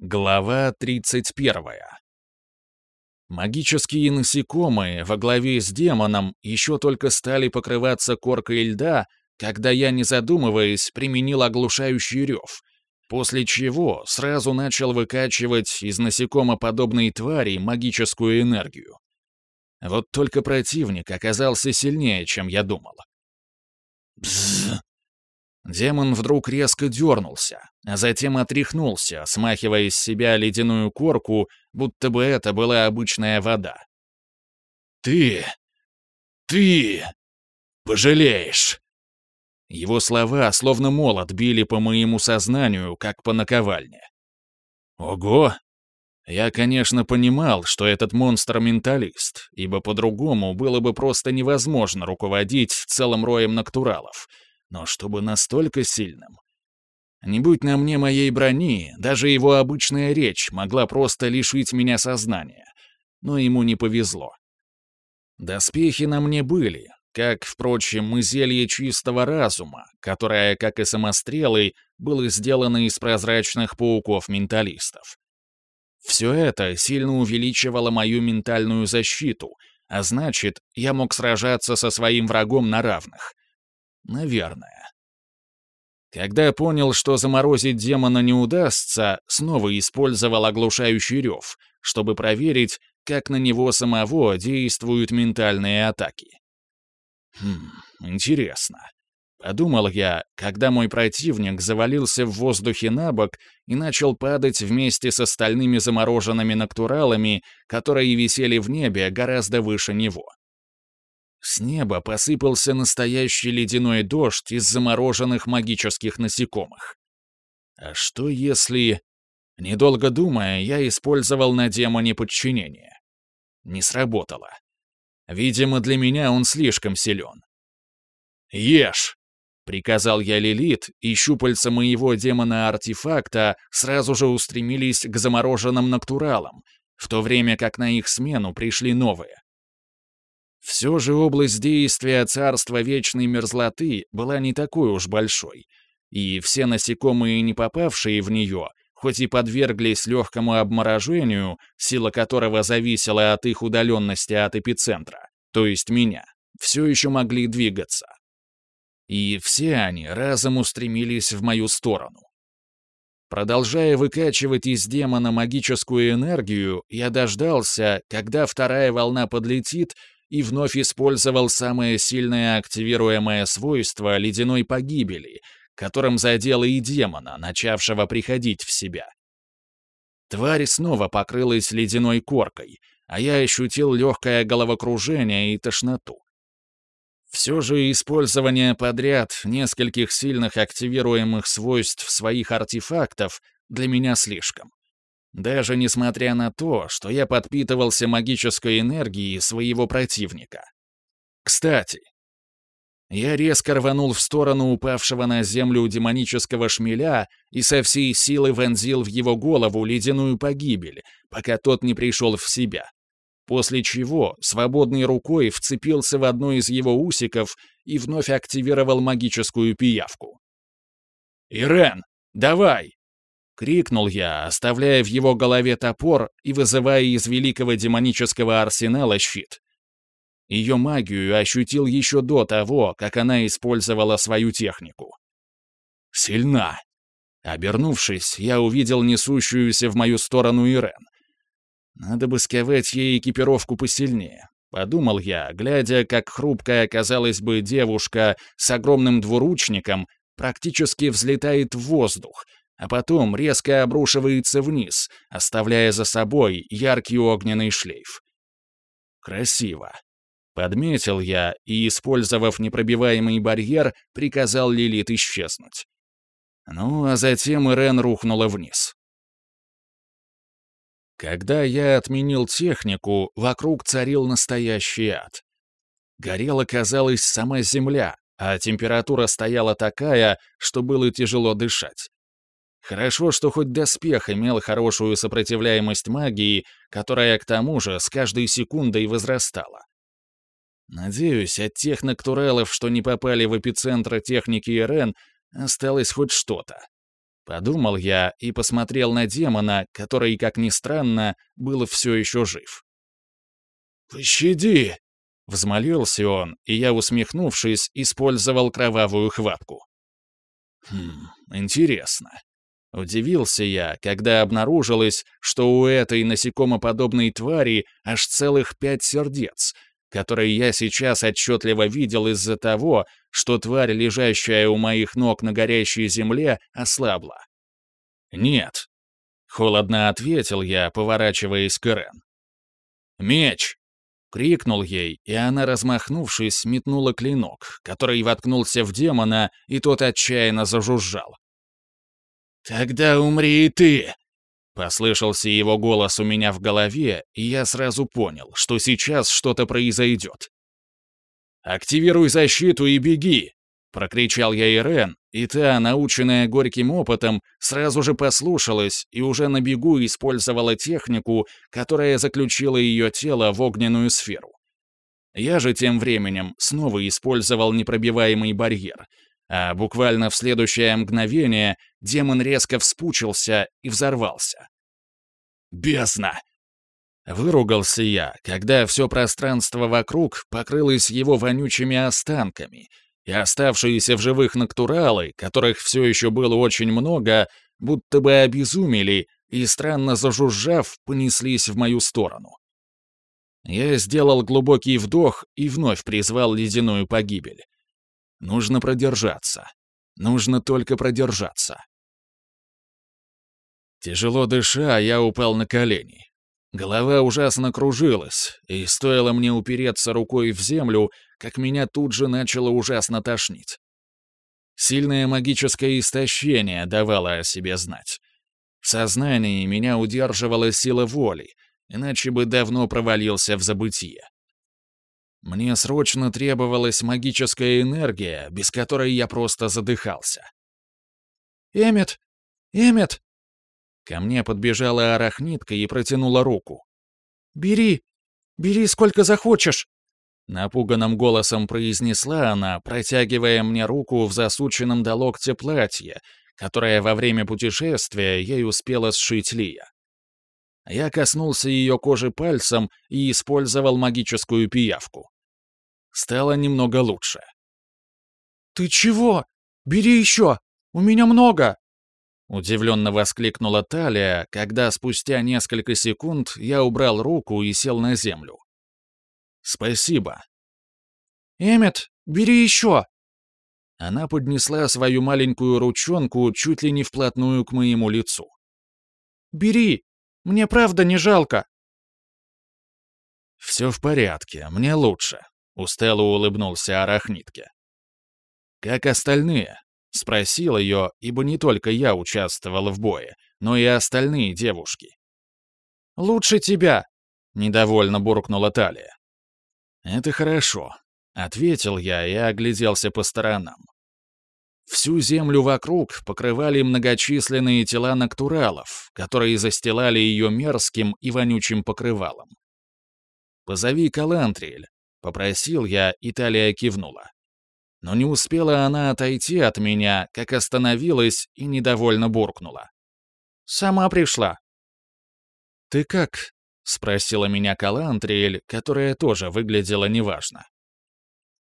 Глава 31. Магические насекомые во главе с демоном еще только стали покрываться коркой льда, когда я, не задумываясь, применил оглушающий рев, после чего сразу начал выкачивать из насекомоподобной твари магическую энергию. Вот только противник оказался сильнее, чем я думал. Бззз! Демон вдруг резко дернулся, а затем отряхнулся, смахивая из себя ледяную корку, будто бы это была обычная вода. «Ты! Ты! Пожалеешь!» Его слова словно молот били по моему сознанию, как по наковальне. «Ого!» Я, конечно, понимал, что этот монстр — менталист, ибо по-другому было бы просто невозможно руководить целым роем натуралов — но чтобы настолько сильным. Не будь на мне моей брони, даже его обычная речь могла просто лишить меня сознания. Но ему не повезло. Доспехи на мне были, как, впрочем, и зелье чистого разума, которое, как и самострелы, было сделано из прозрачных пауков-менталистов. Все это сильно увеличивало мою ментальную защиту, а значит, я мог сражаться со своим врагом на равных. Наверное. Когда понял, что заморозить демона не удастся, снова использовал оглушающий рев, чтобы проверить, как на него самого действуют ментальные атаки. Хм, интересно. Подумал я, когда мой противник завалился в воздухе на бок и начал падать вместе с остальными замороженными натуралами, которые висели в небе гораздо выше него. С неба посыпался настоящий ледяной дождь из замороженных магических насекомых. А что если... Недолго думая, я использовал на демоне подчинение. Не сработало. Видимо, для меня он слишком силен. «Ешь!» — приказал я Лилит, и щупальца моего демона-артефакта сразу же устремились к замороженным натуралам, в то время как на их смену пришли новые. Все же область действия царства вечной мерзлоты была не такой уж большой, и все насекомые, не попавшие в нее, хоть и подверглись легкому обморожению, сила которого зависела от их удаленности от эпицентра, то есть меня, все еще могли двигаться. И все они разом устремились в мою сторону. Продолжая выкачивать из демона магическую энергию, я дождался, когда вторая волна подлетит и вновь использовал самое сильное активируемое свойство ледяной погибели, которым задело и демона, начавшего приходить в себя. Тварь снова покрылась ледяной коркой, а я ощутил легкое головокружение и тошноту. Все же использование подряд нескольких сильных активируемых свойств своих артефактов для меня слишком. Даже несмотря на то, что я подпитывался магической энергией своего противника. Кстати, я резко рванул в сторону упавшего на землю демонического шмеля и со всей силы вонзил в его голову ледяную погибель, пока тот не пришел в себя. После чего свободной рукой вцепился в одно из его усиков и вновь активировал магическую пиявку. «Ирен, давай!» Крикнул я, оставляя в его голове топор и вызывая из великого демонического арсенала щит. Ее магию ощутил еще до того, как она использовала свою технику. Сильна. Обернувшись, я увидел несущуюся в мою сторону Ирен. Надо бы сковать ей экипировку посильнее. Подумал я, глядя, как хрупкая, казалось бы, девушка с огромным двуручником практически взлетает в воздух — а потом резко обрушивается вниз, оставляя за собой яркий огненный шлейф. Красиво. Подметил я и, использовав непробиваемый барьер, приказал Лилит исчезнуть. Ну, а затем Ирен рухнула вниз. Когда я отменил технику, вокруг царил настоящий ад. Горела, казалось, сама земля, а температура стояла такая, что было тяжело дышать. Хорошо, что хоть доспех имел хорошую сопротивляемость магии, которая к тому же с каждой секундой возрастала. Надеюсь, от тех натурелов, что не попали в эпицентр техники РН, осталось хоть что-то. Подумал я и посмотрел на демона, который, как ни странно, был все еще жив. «Пощади!» — взмолился он, и я, усмехнувшись, использовал кровавую хватку. «Хм, интересно. Удивился я, когда обнаружилось, что у этой насекомоподобной твари аж целых пять сердец, которые я сейчас отчетливо видел из-за того, что тварь, лежащая у моих ног на горящей земле, ослабла. «Нет», — холодно ответил я, поворачиваясь к Ирен. «Меч!» — крикнул ей, и она, размахнувшись, метнула клинок, который воткнулся в демона, и тот отчаянно зажужжал. «Тогда умри и ты!» Послышался его голос у меня в голове, и я сразу понял, что сейчас что-то произойдет. «Активируй защиту и беги!» — прокричал я Ирен, и та, наученная горьким опытом, сразу же послушалась и уже на бегу использовала технику, которая заключила ее тело в огненную сферу. Я же тем временем снова использовал непробиваемый барьер — а буквально в следующее мгновение демон резко вспучился и взорвался. «Бездна!» Выругался я, когда все пространство вокруг покрылось его вонючими останками, и оставшиеся в живых натуралы, которых все еще было очень много, будто бы обезумели и, странно зажужжав, понеслись в мою сторону. Я сделал глубокий вдох и вновь призвал ледяную погибель. Нужно продержаться. Нужно только продержаться. Тяжело дыша, я упал на колени. Голова ужасно кружилась, и стоило мне упереться рукой в землю, как меня тут же начало ужасно тошнить. Сильное магическое истощение давало о себе знать. В сознании меня удерживала сила воли, иначе бы давно провалился в забытие. Мне срочно требовалась магическая энергия, без которой я просто задыхался. «Эмmet! Эмmet!» Ко мне подбежала арахнитка и протянула руку. «Бери! Бери сколько захочешь!» Напуганным голосом произнесла она, протягивая мне руку в засученном до локтя платье, которое во время путешествия ей успела сшить Лия. Я коснулся ее кожи пальцем и использовал магическую пиявку. Стало немного лучше. «Ты чего? Бери еще! У меня много!» Удивленно воскликнула Талия, когда спустя несколько секунд я убрал руку и сел на землю. «Спасибо». «Эммет, бери еще!» Она поднесла свою маленькую ручонку чуть ли не вплотную к моему лицу. «Бери! Мне правда не жалко!» «Все в порядке, мне лучше», — устало улыбнулся Арахнитке. «Как остальные?» — спросил ее, ибо не только я участвовал в бое, но и остальные девушки. «Лучше тебя!» — недовольно буркнула Талия. «Это хорошо», — ответил я и огляделся по сторонам. Всю землю вокруг покрывали многочисленные тела нактуралов, которые застилали ее мерзким и вонючим покрывалом. «Позови Калантриэль», — попросил я, и Талия кивнула. Но не успела она отойти от меня, как остановилась и недовольно буркнула. «Сама пришла». «Ты как?» — спросила меня Калантриэль, которая тоже выглядела неважно.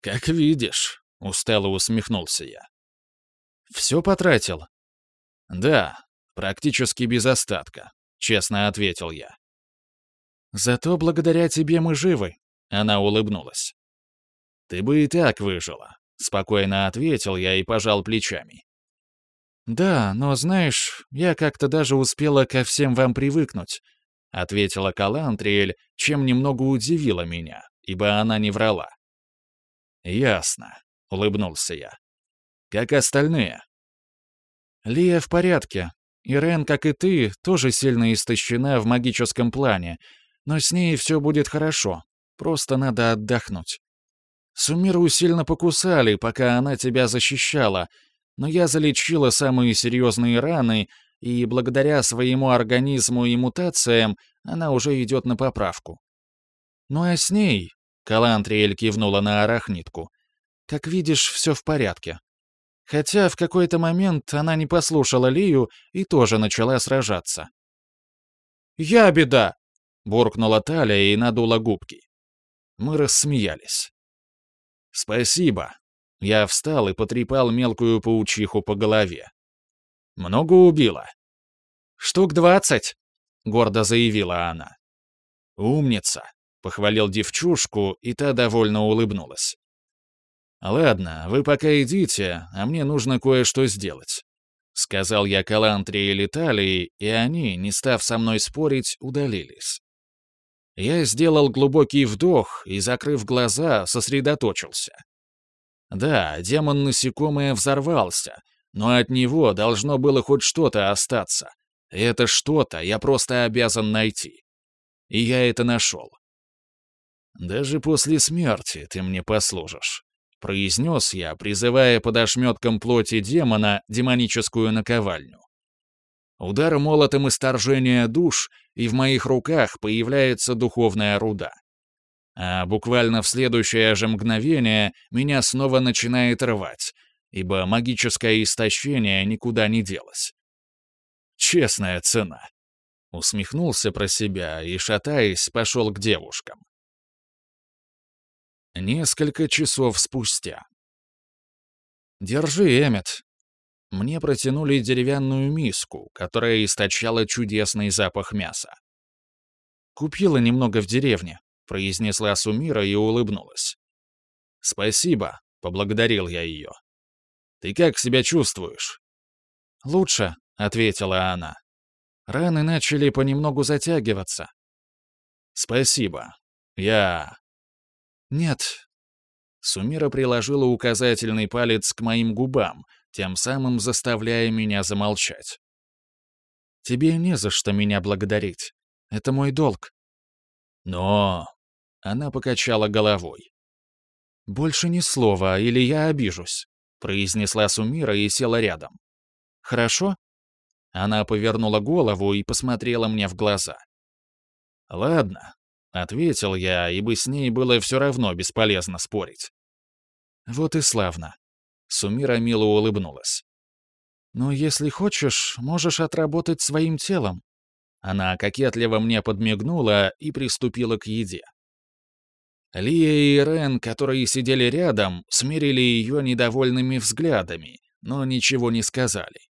«Как видишь», — устало усмехнулся я. Все потратил?» «Да, практически без остатка», — честно ответил я. «Зато благодаря тебе мы живы», — она улыбнулась. «Ты бы и так выжила», — спокойно ответил я и пожал плечами. «Да, но знаешь, я как-то даже успела ко всем вам привыкнуть», — ответила Калантриэль, чем немного удивила меня, ибо она не врала. «Ясно», — улыбнулся я. Как остальные?» «Лия в порядке. Ирен, как и ты, тоже сильно истощена в магическом плане, но с ней все будет хорошо. Просто надо отдохнуть. Сумиру сильно покусали, пока она тебя защищала, но я залечила самые серьезные раны, и благодаря своему организму и мутациям она уже идет на поправку. Ну а с ней, Калантриэль кивнула на арахнитку, как видишь, все в порядке. Хотя в какой-то момент она не послушала Лию и тоже начала сражаться. «Я беда!» — буркнула Таля и надула губки. Мы рассмеялись. «Спасибо». Я встал и потрепал мелкую паучиху по голове. «Много убила?» «Штук двадцать», — гордо заявила она. «Умница», — похвалил девчушку, и та довольно улыбнулась. «Ладно, вы пока идите, а мне нужно кое-что сделать», — сказал я Калантре и Литалии, и они, не став со мной спорить, удалились. Я сделал глубокий вдох и, закрыв глаза, сосредоточился. Да, демон-насекомое взорвался, но от него должно было хоть что-то остаться. И это что-то я просто обязан найти. И я это нашел. «Даже после смерти ты мне послужишь», — произнес я, призывая под ошметком плоти демона демоническую наковальню. Удар молотом исторжения душ, и в моих руках появляется духовная руда. А буквально в следующее же мгновение меня снова начинает рвать, ибо магическое истощение никуда не делось. Честная цена. Усмехнулся про себя и, шатаясь, пошел к девушкам. Несколько часов спустя. «Держи, Эммет», мне протянули деревянную миску, которая источала чудесный запах мяса. «Купила немного в деревне», — произнесла Сумира и улыбнулась. «Спасибо», — поблагодарил я ее. «Ты как себя чувствуешь?» «Лучше», — ответила она. «Раны начали понемногу затягиваться». «Спасибо. Я...» «Нет». Сумира приложила указательный палец к моим губам, тем самым заставляя меня замолчать. «Тебе не за что меня благодарить. Это мой долг». «Но...» — она покачала головой. «Больше ни слова, или я обижусь», — произнесла Сумира и села рядом. «Хорошо?» Она повернула голову и посмотрела мне в глаза. «Ладно», — ответил я, ибо с ней было все равно бесполезно спорить. «Вот и славно. Сумира мило улыбнулась. «Но если хочешь, можешь отработать своим телом». Она кокетливо мне подмигнула и приступила к еде. Лия и Рен, которые сидели рядом, смирили ее недовольными взглядами, но ничего не сказали.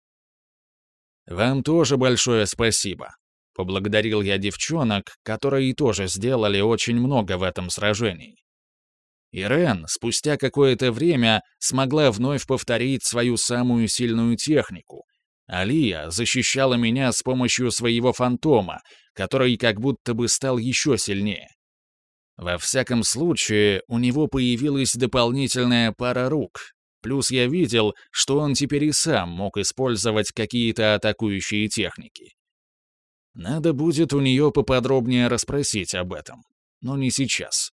«Вам тоже большое спасибо», — поблагодарил я девчонок, которые тоже сделали очень много в этом сражении. Ирен спустя какое-то время смогла вновь повторить свою самую сильную технику. Алия защищала меня с помощью своего фантома, который как будто бы стал еще сильнее. Во всяком случае, у него появилась дополнительная пара рук, плюс я видел, что он теперь и сам мог использовать какие-то атакующие техники. Надо будет у нее поподробнее расспросить об этом, но не сейчас.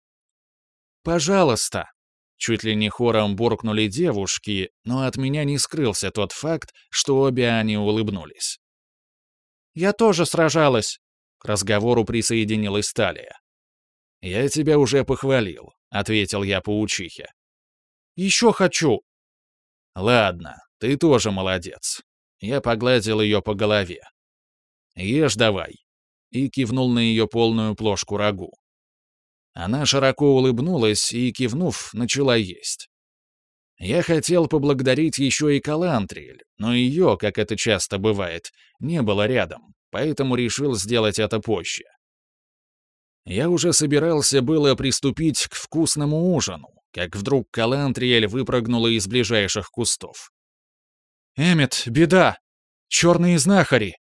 «Пожалуйста!» Чуть ли не хором буркнули девушки, но от меня не скрылся тот факт, что обе они улыбнулись. «Я тоже сражалась!» К разговору присоединилась Талия. «Я тебя уже похвалил», — ответил я паучихе. «Еще хочу!» «Ладно, ты тоже молодец». Я погладил ее по голове. «Ешь давай», и кивнул на ее полную плошку рагу. Она широко улыбнулась и, кивнув, начала есть. Я хотел поблагодарить еще и Калантриэль, но ее, как это часто бывает, не было рядом, поэтому решил сделать это позже. Я уже собирался было приступить к вкусному ужину, как вдруг Калантриэль выпрыгнула из ближайших кустов. «Эммет, беда! Черные знахари!»